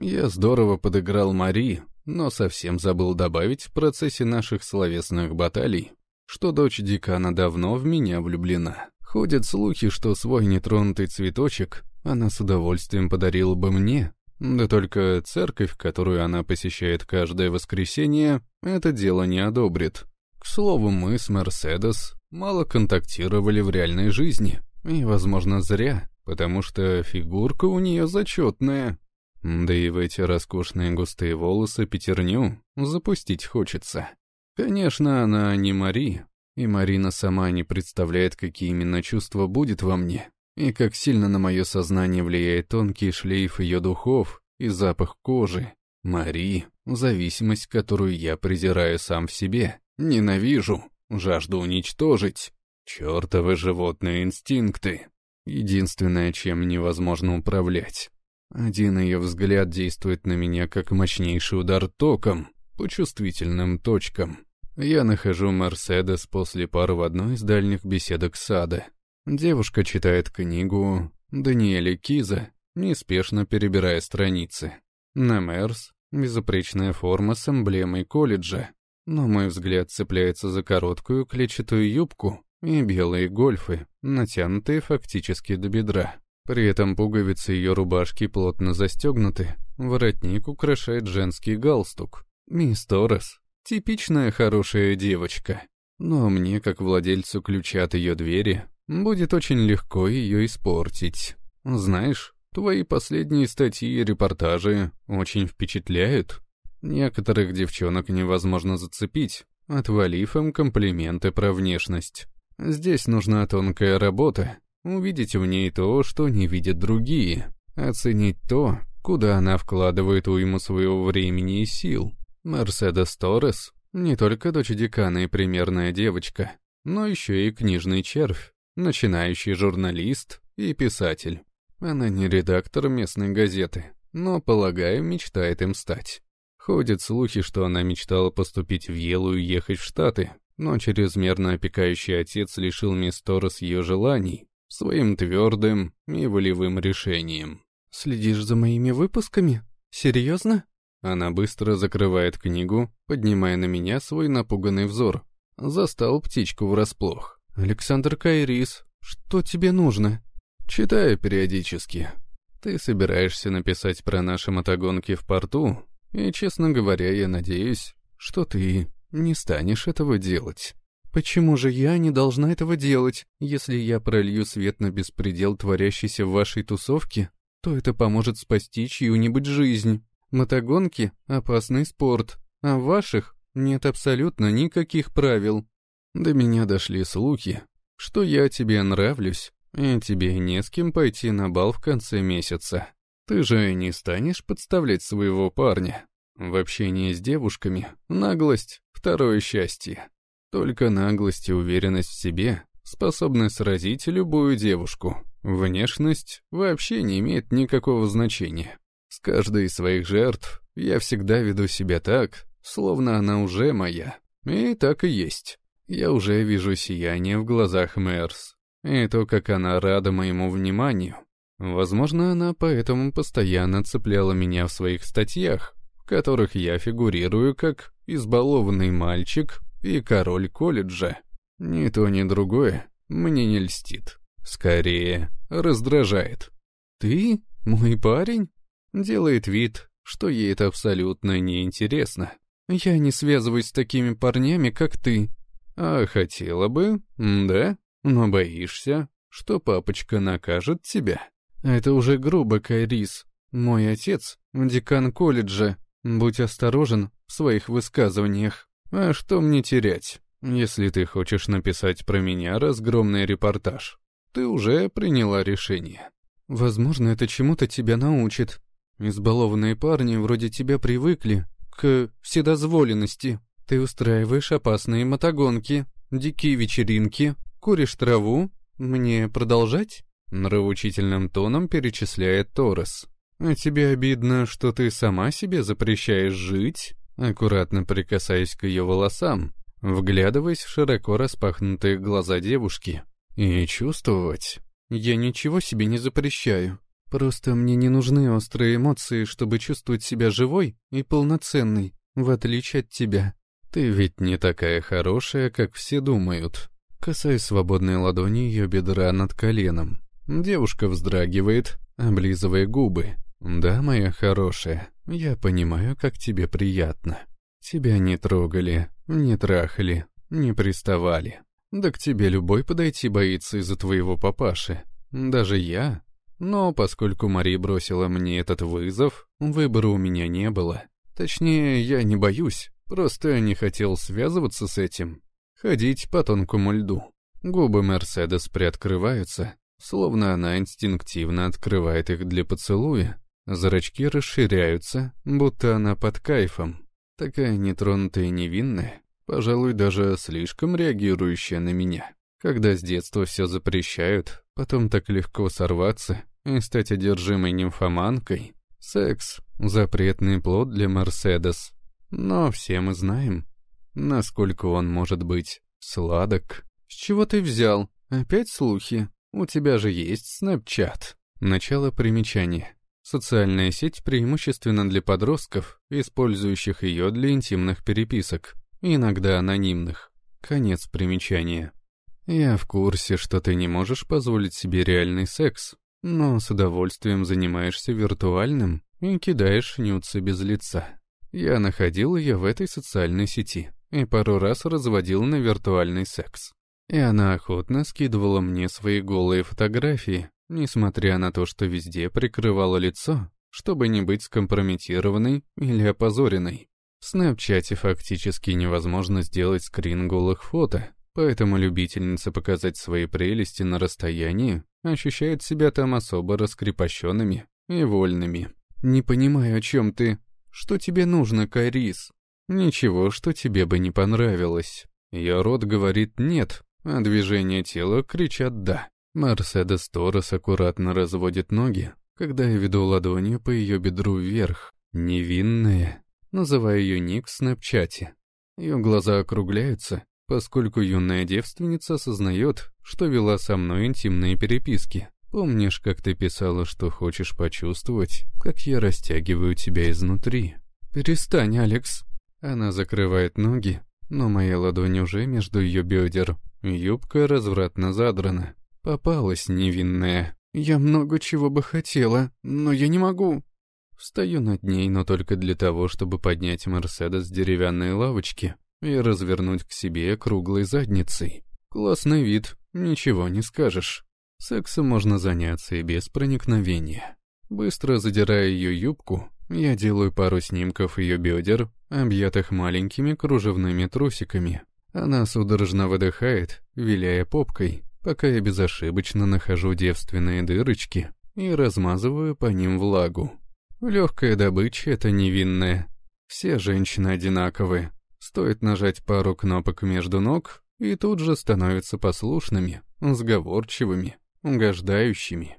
Я здорово подыграл Мари, но совсем забыл добавить в процессе наших словесных баталий, что дочь декана давно в меня влюблена. Ходят слухи, что свой нетронутый цветочек она с удовольствием подарила бы мне, да только церковь, которую она посещает каждое воскресенье, это дело не одобрит. К слову, мы с Мерседес мало контактировали в реальной жизни, и, возможно, зря, потому что фигурка у нее зачетная. Да и в эти роскошные густые волосы пятерню запустить хочется. Конечно, она не Мари, и Марина сама не представляет, какие именно чувства будет во мне, и как сильно на мое сознание влияет тонкий шлейф ее духов и запах кожи. Мари — зависимость, которую я презираю сам в себе, ненавижу, жажду уничтожить. Чёртовы животные инстинкты. Единственное, чем невозможно управлять. Один ее взгляд действует на меня как мощнейший удар током по чувствительным точкам. Я нахожу Мерседес после пары в одной из дальних беседок сада. Девушка читает книгу Даниэля Киза, неспешно перебирая страницы. На Мерс безупречная форма с эмблемой колледжа, но мой взгляд цепляется за короткую клетчатую юбку и белые гольфы, натянутые фактически до бедра. При этом пуговицы ее рубашки плотно застегнуты, воротник украшает женский галстук. Мисс Торрес — типичная хорошая девочка. Но мне, как владельцу ключа от ее двери, Будет очень легко ее испортить. Знаешь, твои последние статьи и репортажи очень впечатляют. Некоторых девчонок невозможно зацепить, отвалив им комплименты про внешность. Здесь нужна тонкая работа, увидеть в ней то, что не видят другие, оценить то, куда она вкладывает уйму своего времени и сил. Мерседес Торрес не только дочь декана и примерная девочка, но еще и книжный червь начинающий журналист и писатель. Она не редактор местной газеты, но, полагаю, мечтает им стать. Ходят слухи, что она мечтала поступить в Елу и ехать в Штаты, но чрезмерно опекающий отец лишил мисс Торрес ее желаний своим твердым и волевым решением. «Следишь за моими выпусками? Серьезно?» Она быстро закрывает книгу, поднимая на меня свой напуганный взор. Застал птичку врасплох. «Александр Кайрис, что тебе нужно?» «Читаю периодически. Ты собираешься написать про наши мотогонки в порту, и, честно говоря, я надеюсь, что ты не станешь этого делать». «Почему же я не должна этого делать? Если я пролью свет на беспредел, творящийся в вашей тусовке, то это поможет спасти чью-нибудь жизнь. Мотогонки — опасный спорт, а в ваших нет абсолютно никаких правил. До меня дошли слухи, что я тебе нравлюсь, и тебе не с кем пойти на бал в конце месяца. Ты же не станешь подставлять своего парня. В общении с девушками наглость — второе счастье. Только наглость и уверенность в себе способны сразить любую девушку. Внешность вообще не имеет никакого значения. С каждой из своих жертв я всегда веду себя так, словно она уже моя. И так и есть. Я уже вижу сияние в глазах Мэрс. И то, как она рада моему вниманию. Возможно, она поэтому постоянно цепляла меня в своих статьях, в которых я фигурирую как избалованный мальчик и король колледжа. Ни то, ни другое мне не льстит. Скорее, раздражает. «Ты? Мой парень?» Делает вид, что ей это абсолютно неинтересно. «Я не связываюсь с такими парнями, как ты», а хотела бы, да? Но боишься, что папочка накажет тебя? Это уже грубо, Кайрис. Мой отец — декан колледжа. Будь осторожен в своих высказываниях. А что мне терять, если ты хочешь написать про меня разгромный репортаж? Ты уже приняла решение. Возможно, это чему-то тебя научит. Избалованные парни вроде тебя привыкли к вседозволенности. Ты устраиваешь опасные мотогонки, дикие вечеринки, куришь траву. Мне продолжать?» Нравоучительным тоном перечисляет Торрес. «А тебе обидно, что ты сама себе запрещаешь жить?» Аккуратно прикасаясь к ее волосам, вглядываясь в широко распахнутые глаза девушки. И чувствовать. «Я ничего себе не запрещаю. Просто мне не нужны острые эмоции, чтобы чувствовать себя живой и полноценной, в отличие от тебя. Ты ведь не такая хорошая, как все думают. Касаясь свободной ладони ее бедра над коленом. Девушка вздрагивает, облизывая губы. «Да, моя хорошая, я понимаю, как тебе приятно. Тебя не трогали, не трахали, не приставали. Да к тебе любой подойти боится из-за твоего папаши. Даже я. Но поскольку Мари бросила мне этот вызов, выбора у меня не было. Точнее, я не боюсь, просто не хотел связываться с этим. Ходить по тонкому льду. Губы Мерседес приоткрываются, словно она инстинктивно открывает их для поцелуя. Зрачки расширяются, будто она под кайфом. Такая нетронутая и невинная, пожалуй, даже слишком реагирующая на меня. Когда с детства все запрещают, потом так легко сорваться и стать одержимой нимфоманкой. Секс — запретный плод для Мерседес. Но все мы знаем, насколько он может быть сладок. С чего ты взял? Опять слухи? У тебя же есть Снэпчат. Начало примечания. Социальная сеть преимущественно для подростков, использующих ее для интимных переписок, иногда анонимных. Конец примечания. Я в курсе, что ты не можешь позволить себе реальный секс, но с удовольствием занимаешься виртуальным и кидаешь нюцы без лица. Я находил ее в этой социальной сети и пару раз разводил на виртуальный секс. И она охотно скидывала мне свои голые фотографии, несмотря на то, что везде прикрывала лицо, чтобы не быть скомпрометированной или опозоренной. В Снэпчате фактически невозможно сделать скрин голых фото, поэтому любительница показать свои прелести на расстоянии ощущает себя там особо раскрепощенными и вольными. «Не понимаю, о чем ты. Что тебе нужно, Кайрис?» «Ничего, что тебе бы не понравилось. Ее рот говорит «нет», а движения тела кричат «да». Мерседес Торрес аккуратно разводит ноги, когда я веду ладонью по ее бедру вверх. Невинная. Называю ее ник в снэпчате. Ее глаза округляются, поскольку юная девственница осознает, что вела со мной интимные переписки. Помнишь, как ты писала, что хочешь почувствовать, как я растягиваю тебя изнутри? Перестань, Алекс. Она закрывает ноги, но моя ладонь уже между ее бедер. Юбка развратно задрана. Попалась невинная. Я много чего бы хотела, но я не могу. Встаю над ней, но только для того, чтобы поднять Мерседес с деревянной лавочки и развернуть к себе круглой задницей. Классный вид, ничего не скажешь. Сексом можно заняться и без проникновения. Быстро задирая ее юбку, я делаю пару снимков ее бедер, объятых маленькими кружевными трусиками. Она судорожно выдыхает, виляя попкой, пока я безошибочно нахожу девственные дырочки и размазываю по ним влагу. Легкая добыча — это невинная. Все женщины одинаковы. Стоит нажать пару кнопок между ног, и тут же становятся послушными, сговорчивыми, угождающими.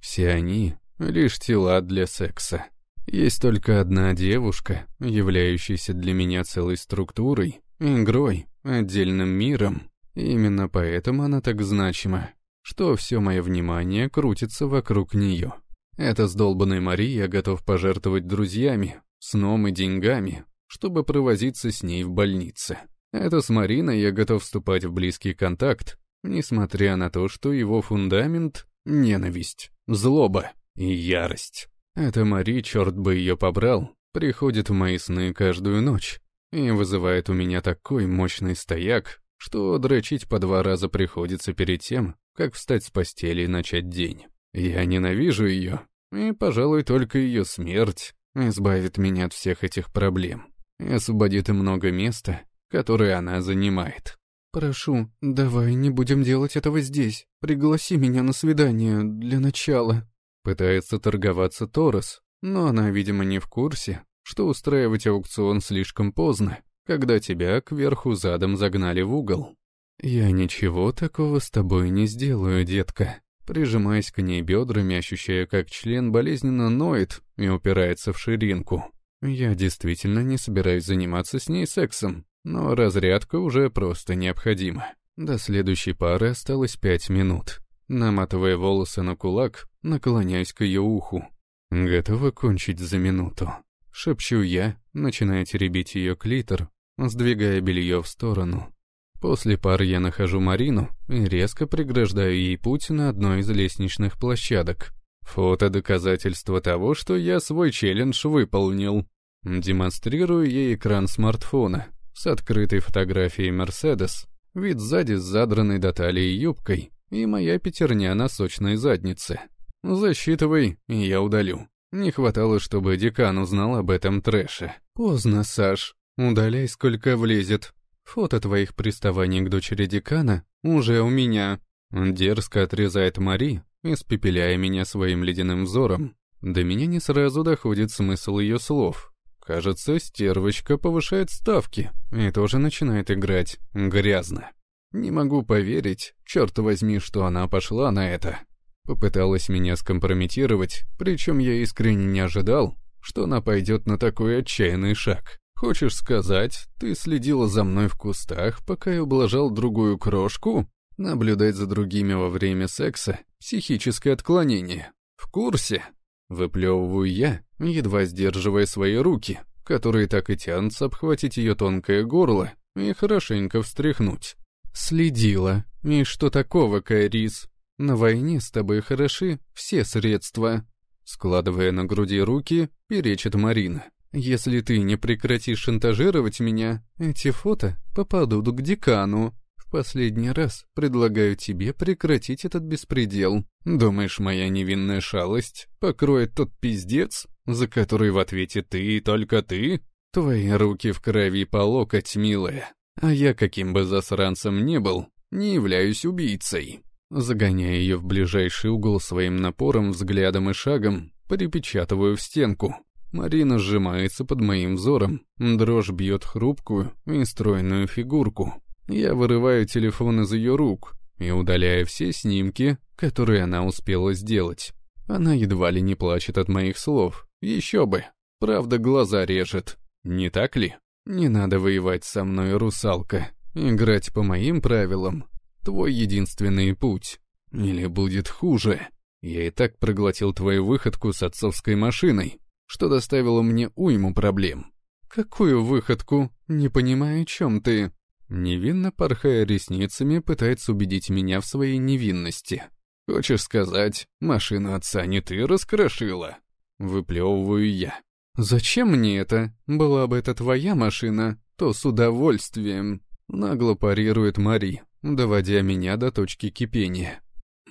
Все они — лишь тела для секса. Есть только одна девушка, являющаяся для меня целой структурой, игрой, отдельным миром. Именно поэтому она так значима, что все мое внимание крутится вокруг нее. Это с долбанной Мари я готов пожертвовать друзьями, сном и деньгами, чтобы провозиться с ней в больнице. Это с Мариной я готов вступать в близкий контакт, несмотря на то, что его фундамент — ненависть, злоба и ярость. Эта Мари, черт бы ее побрал, приходит в мои сны каждую ночь и вызывает у меня такой мощный стояк, что дрочить по два раза приходится перед тем, как встать с постели и начать день. Я ненавижу ее, и, пожалуй, только ее смерть избавит меня от всех этих проблем и освободит много места, которое она занимает. «Прошу, давай не будем делать этого здесь. Пригласи меня на свидание для начала». Пытается торговаться Торос, но она, видимо, не в курсе, что устраивать аукцион слишком поздно, когда тебя кверху задом загнали в угол. «Я ничего такого с тобой не сделаю, детка», прижимаясь к ней бедрами, ощущая, как член болезненно ноет и упирается в ширинку. Я действительно не собираюсь заниматься с ней сексом, но разрядка уже просто необходима. До следующей пары осталось пять минут. Наматывая волосы на кулак, наклоняюсь к ее уху. Готова кончить за минуту. Шепчу я, начиная теребить ее клитор, сдвигая белье в сторону. После пары я нахожу Марину и резко преграждаю ей путь на одной из лестничных площадок. Фото доказательство того, что я свой челлендж выполнил. Демонстрирую ей экран смартфона с открытой фотографией Мерседес, вид сзади с задранной до талии юбкой и моя пятерня на сочной заднице. Засчитывай, и я удалю. Не хватало, чтобы декан узнал об этом трэше. Поздно, Саш. Удаляй, сколько влезет. Фото твоих приставаний к дочери декана уже у меня. Дерзко отрезает Мари, испепеляя меня своим ледяным взором. До меня не сразу доходит смысл ее слов. Кажется, стервочка повышает ставки и тоже начинает играть грязно. Не могу поверить, черт возьми, что она пошла на это. Попыталась меня скомпрометировать, причем я искренне не ожидал, что она пойдет на такой отчаянный шаг. Хочешь сказать, ты следила за мной в кустах, пока я ублажал другую крошку? Наблюдать за другими во время секса — психическое отклонение. В курсе? Выплевываю я, едва сдерживая свои руки, которые так и тянутся обхватить ее тонкое горло и хорошенько встряхнуть. Следила. И что такого, Кайрис? На войне с тобой хороши все средства. Складывая на груди руки, перечит Марина. Если ты не прекратишь шантажировать меня, эти фото попадут к декану. В последний раз предлагаю тебе прекратить этот беспредел. Думаешь, моя невинная шалость покроет тот пиздец, за который в ответе ты и только ты? Твои руки в крови по локоть, милая. А я, каким бы засранцем не был, не являюсь убийцей. Загоняя ее в ближайший угол своим напором, взглядом и шагом, перепечатываю в стенку. Марина сжимается под моим взором, дрожь бьет хрупкую и стройную фигурку. Я вырываю телефон из ее рук и удаляю все снимки, которые она успела сделать. Она едва ли не плачет от моих слов. Еще бы. Правда, глаза режет. Не так ли? Не надо воевать со мной, русалка. Играть по моим правилам — твой единственный путь. Или будет хуже. Я и так проглотил твою выходку с отцовской машиной, что доставило мне уйму проблем. Какую выходку? Не понимаю, о чем ты. Невинно порхая ресницами, пытается убедить меня в своей невинности. Хочешь сказать, машину отца не ты раскрошила? Выплевываю я. «Зачем мне это? Была бы это твоя машина, то с удовольствием», — нагло парирует Мари, доводя меня до точки кипения.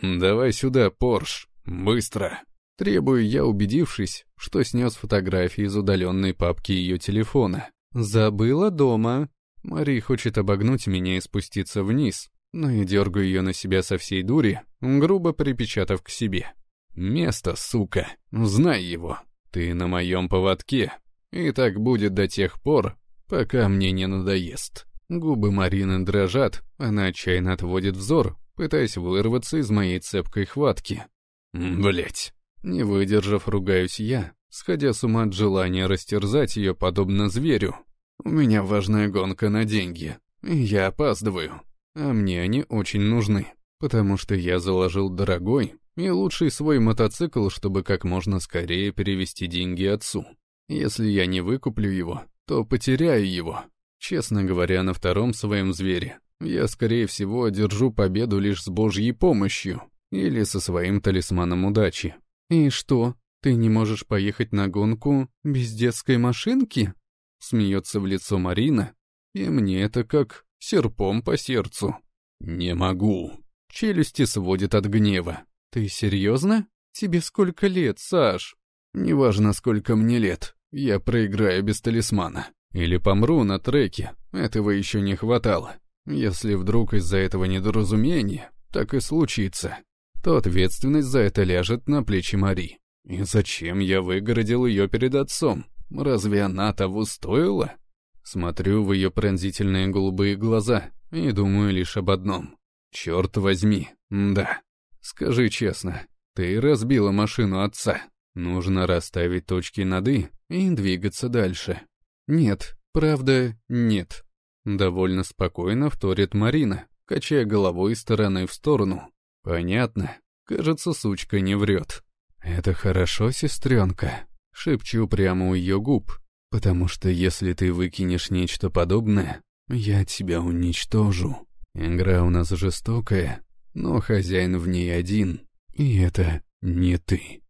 «Давай сюда, Порш, быстро!» Требую я, убедившись, что снес фотографии из удаленной папки ее телефона. «Забыла дома». Мари хочет обогнуть меня и спуститься вниз, но я дергаю ее на себя со всей дури, грубо припечатав к себе. «Место, сука, знай его!» Ты на моем поводке, и так будет до тех пор, пока мне не надоест. Губы Марины дрожат, она отчаянно отводит взор, пытаясь вырваться из моей цепкой хватки. Блять. Не выдержав, ругаюсь я, сходя с ума от желания растерзать ее подобно зверю. У меня важная гонка на деньги, и я опаздываю. А мне они очень нужны, потому что я заложил дорогой, и лучший свой мотоцикл, чтобы как можно скорее перевести деньги отцу. Если я не выкуплю его, то потеряю его. Честно говоря, на втором своем звере я, скорее всего, одержу победу лишь с божьей помощью или со своим талисманом удачи. «И что, ты не можешь поехать на гонку без детской машинки?» Смеется в лицо Марина, и мне это как серпом по сердцу. «Не могу». Челюсти сводит от гнева. «Ты серьезно? Тебе сколько лет, Саш?» «Неважно, сколько мне лет. Я проиграю без талисмана. Или помру на треке. Этого еще не хватало. Если вдруг из-за этого недоразумения так и случится, то ответственность за это ляжет на плечи Мари. И зачем я выгородил ее перед отцом? Разве она того стоила?» Смотрю в ее пронзительные голубые глаза и думаю лишь об одном. «Черт возьми, да, Скажи честно, ты разбила машину отца. Нужно расставить точки над «и» и двигаться дальше. Нет, правда, нет. Довольно спокойно вторит Марина, качая головой из стороны в сторону. Понятно. Кажется, сучка не врет. Это хорошо, сестренка. Шепчу прямо у ее губ. Потому что если ты выкинешь нечто подобное, я тебя уничтожу. Игра у нас жестокая, но хозяин в ней один. И это не ты.